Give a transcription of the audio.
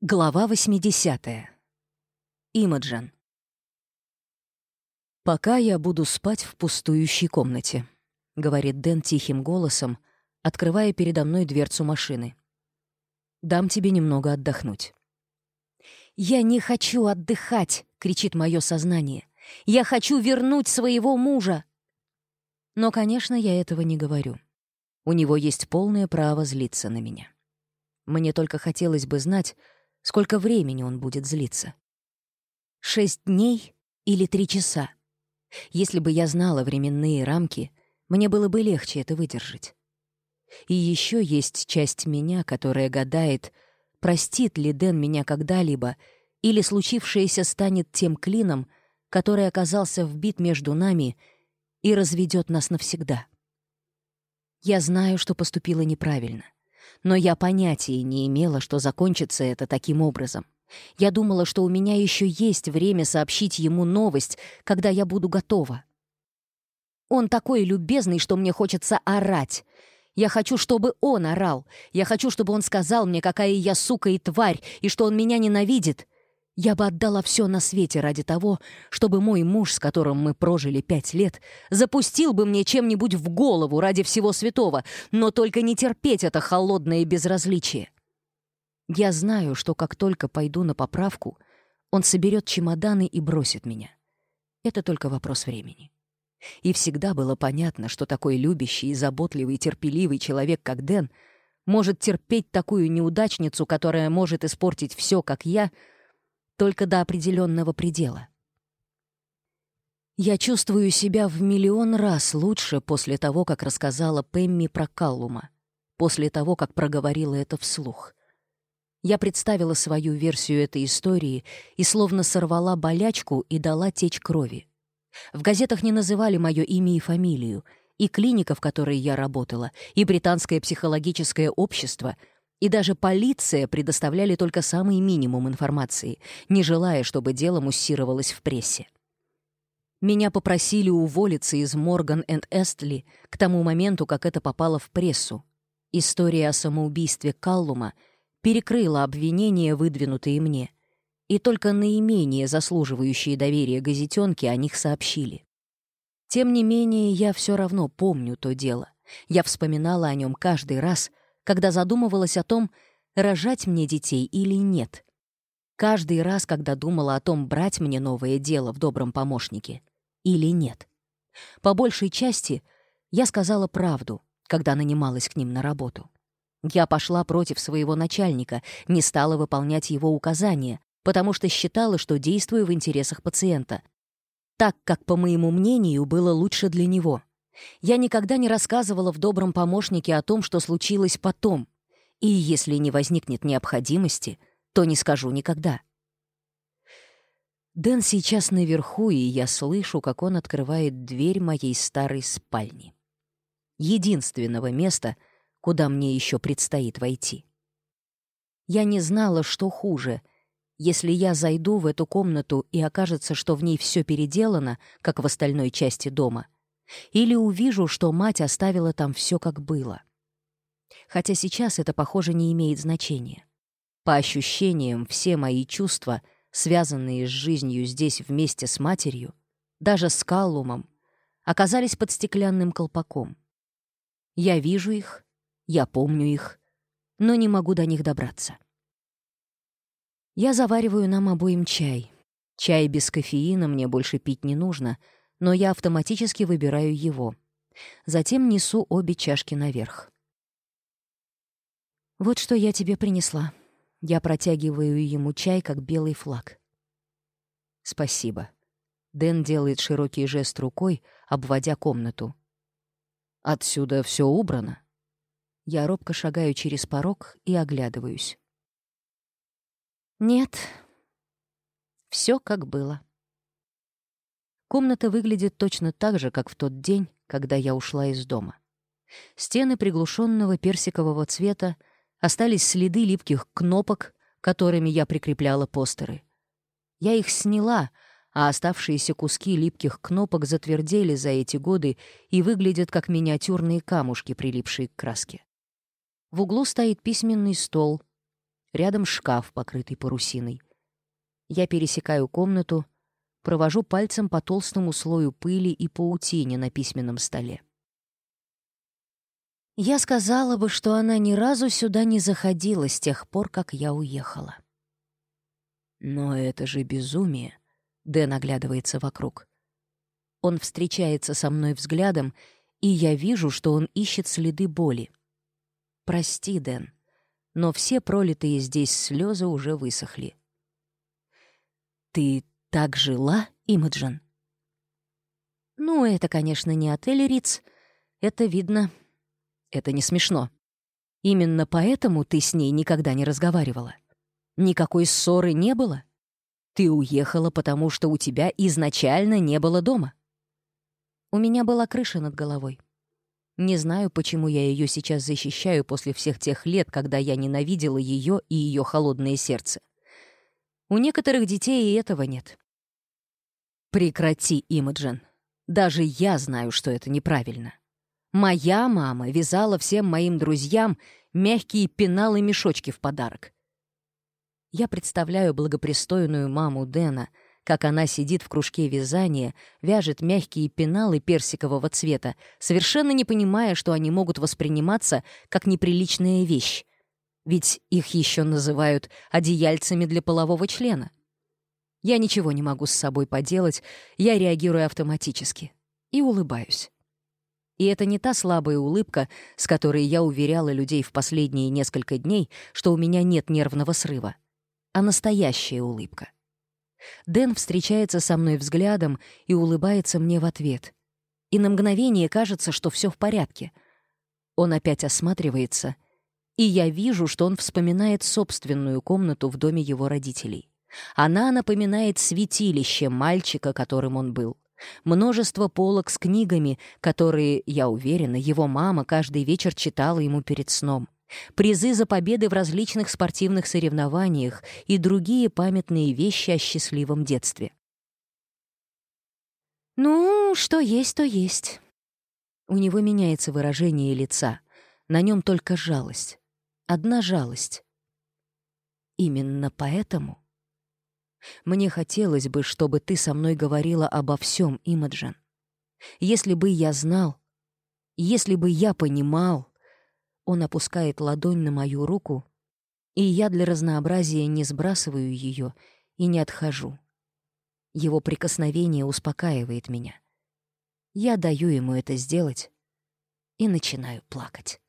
Глава 80. Имаджан. «Пока я буду спать в пустующей комнате», — говорит Дэн тихим голосом, открывая передо мной дверцу машины. «Дам тебе немного отдохнуть». «Я не хочу отдыхать!» — кричит мое сознание. «Я хочу вернуть своего мужа!» Но, конечно, я этого не говорю. У него есть полное право злиться на меня. Мне только хотелось бы знать, сколько времени он будет злиться. Шесть дней или три часа. Если бы я знала временные рамки, мне было бы легче это выдержать. И еще есть часть меня, которая гадает, простит ли Дэн меня когда-либо, или случившееся станет тем клином, который оказался вбит между нами и разведет нас навсегда. Я знаю, что поступила неправильно — но я понятия не имела, что закончится это таким образом. Я думала, что у меня еще есть время сообщить ему новость, когда я буду готова. Он такой любезный, что мне хочется орать. Я хочу, чтобы он орал. Я хочу, чтобы он сказал мне, какая я сука и тварь, и что он меня ненавидит. Я бы отдала все на свете ради того, чтобы мой муж, с которым мы прожили пять лет, запустил бы мне чем-нибудь в голову ради всего святого, но только не терпеть это холодное безразличие. Я знаю, что как только пойду на поправку, он соберет чемоданы и бросит меня. Это только вопрос времени. И всегда было понятно, что такой любящий заботливый и терпеливый человек, как Дэн, может терпеть такую неудачницу, которая может испортить все, как я — только до определенного предела. Я чувствую себя в миллион раз лучше после того, как рассказала Пэмми про Каллума, после того, как проговорила это вслух. Я представила свою версию этой истории и словно сорвала болячку и дала течь крови. В газетах не называли мое имя и фамилию, и клиника, в которой я работала, и британское психологическое общество — и даже полиция предоставляли только самый минимум информации, не желая, чтобы дело муссировалось в прессе. Меня попросили уволиться из Морган энд Эстли к тому моменту, как это попало в прессу. История о самоубийстве Каллума перекрыла обвинения, выдвинутые мне, и только наименее заслуживающие доверия газетенки о них сообщили. Тем не менее, я все равно помню то дело. Я вспоминала о нем каждый раз, когда задумывалась о том, рожать мне детей или нет. Каждый раз, когда думала о том, брать мне новое дело в добром помощнике или нет. По большей части я сказала правду, когда нанималась к ним на работу. Я пошла против своего начальника, не стала выполнять его указания, потому что считала, что действую в интересах пациента, так как, по моему мнению, было лучше для него — я никогда не рассказывала в добром помощнике о том, что случилось потом. И если не возникнет необходимости, то не скажу никогда. Дэн сейчас наверху, и я слышу, как он открывает дверь моей старой спальни. Единственного места, куда мне еще предстоит войти. Я не знала, что хуже. Если я зайду в эту комнату и окажется, что в ней все переделано, как в остальной части дома — или увижу, что мать оставила там все как было. Хотя сейчас это, похоже, не имеет значения. По ощущениям, все мои чувства, связанные с жизнью здесь вместе с матерью, даже с Каллумом, оказались под стеклянным колпаком. Я вижу их, я помню их, но не могу до них добраться. Я завариваю нам обоим чай. Чай без кофеина мне больше пить не нужно — но я автоматически выбираю его. Затем несу обе чашки наверх. «Вот что я тебе принесла». Я протягиваю ему чай, как белый флаг. «Спасибо». Дэн делает широкий жест рукой, обводя комнату. «Отсюда все убрано?» Я робко шагаю через порог и оглядываюсь. «Нет, все как было». Комната выглядит точно так же, как в тот день, когда я ушла из дома. Стены приглушенного персикового цвета, остались следы липких кнопок, которыми я прикрепляла постеры. Я их сняла, а оставшиеся куски липких кнопок затвердели за эти годы и выглядят как миниатюрные камушки, прилипшие к краске. В углу стоит письменный стол, рядом шкаф, покрытый парусиной. Я пересекаю комнату — Провожу пальцем по толстому слою пыли и паутине на письменном столе. Я сказала бы, что она ни разу сюда не заходила с тех пор, как я уехала. «Но это же безумие!» — Дэн оглядывается вокруг. Он встречается со мной взглядом, и я вижу, что он ищет следы боли. «Прости, Дэн, но все пролитые здесь слезы уже высохли». «Ты так жила Имаджин. Ну, это, конечно, не отель Риц. Это видно. Это не смешно. Именно поэтому ты с ней никогда не разговаривала. Никакой ссоры не было. Ты уехала, потому что у тебя изначально не было дома. У меня была крыша над головой. Не знаю, почему я ее сейчас защищаю после всех тех лет, когда я ненавидела ее и ее холодное сердце. У некоторых детей и этого нет. Прекрати, Имаджин. Даже я знаю, что это неправильно. Моя мама вязала всем моим друзьям мягкие пеналы-мешочки в подарок. Я представляю благопристойную маму Дэна, как она сидит в кружке вязания, вяжет мягкие пеналы персикового цвета, совершенно не понимая, что они могут восприниматься как неприличная вещь ведь их еще называют одеяльцами для полового члена. Я ничего не могу с собой поделать, я реагирую автоматически и улыбаюсь. И это не та слабая улыбка, с которой я уверяла людей в последние несколько дней, что у меня нет нервного срыва, а настоящая улыбка. Дэн встречается со мной взглядом и улыбается мне в ответ. И на мгновение кажется, что все в порядке. Он опять осматривается — и я вижу, что он вспоминает собственную комнату в доме его родителей. Она напоминает святилище мальчика, которым он был. Множество полок с книгами, которые, я уверена, его мама каждый вечер читала ему перед сном. Призы за победы в различных спортивных соревнованиях и другие памятные вещи о счастливом детстве. «Ну, что есть, то есть». У него меняется выражение лица. На нем только жалость одна жалость. Именно поэтому мне хотелось бы, чтобы ты со мной говорила обо всем, Имаджан. Если бы я знал, если бы я понимал... Он опускает ладонь на мою руку, и я для разнообразия не сбрасываю ее и не отхожу. Его прикосновение успокаивает меня. Я даю ему это сделать и начинаю плакать.